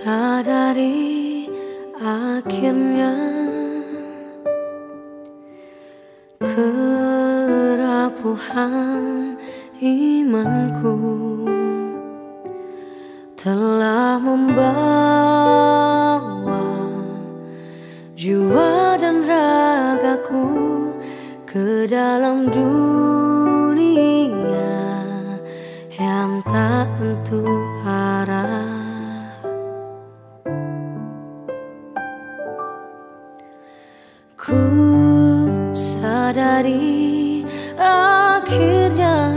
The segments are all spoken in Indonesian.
Sadari akhirnya Kerapuhan imanku Telah membawa Jiwa dan ragaku Ke dalam dunia Yang tak tentu Ku sadari akhirnya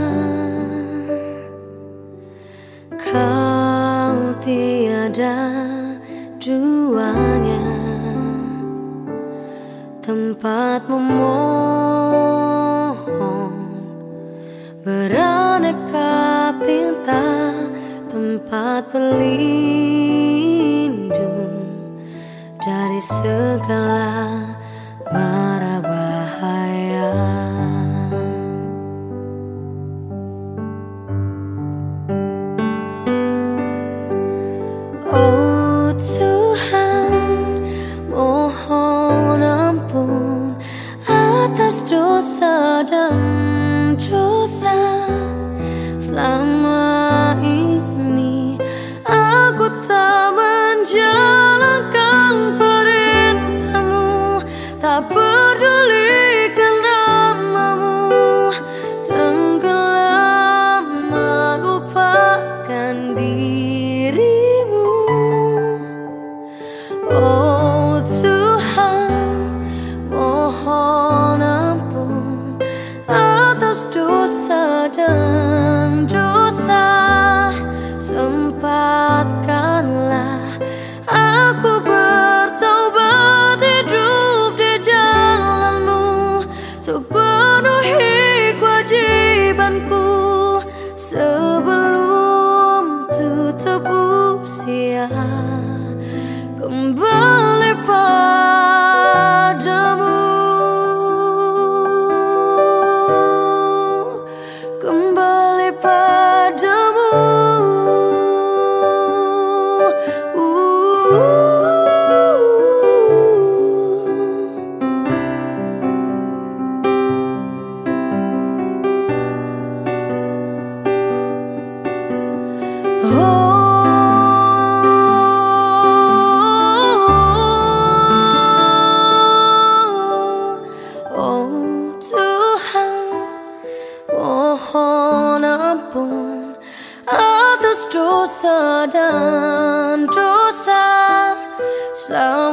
Kau tiada duanya. Tempat memohon Beraneka pinta Tempat berlindung Dari segala Tuhan mohon ampun atas dosa dan dosa. Selama dosa ampun atas dosa dan dosa selama